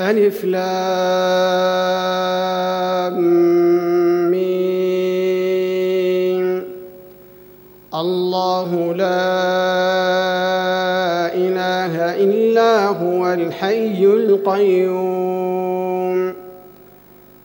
ألف لام الله لا إلا هو الحي القيوم.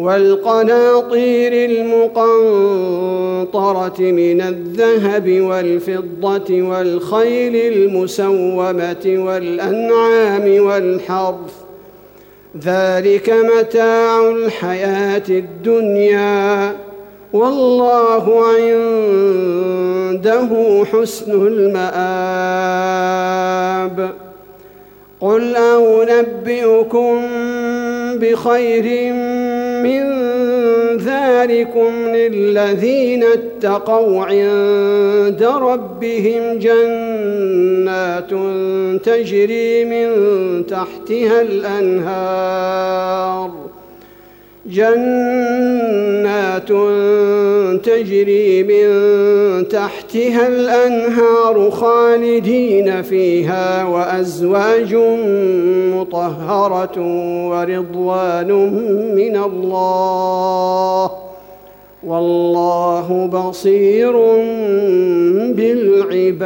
والقناطير المقنطرة من الذهب والفضة والخيل المسومة والأنعام والحرث. ذلك متاع الحياة الدنيا والله عنده حسن المآب. قل أنبئكم بخير من ذلكم للذين اتقوا عند ربهم جنات تجري من تحتها الأنهار. جنات تجري من تحتها الأنهار خالدين فيها وأزواج مطهرة ورضوان من الله والله بصير بالعباد.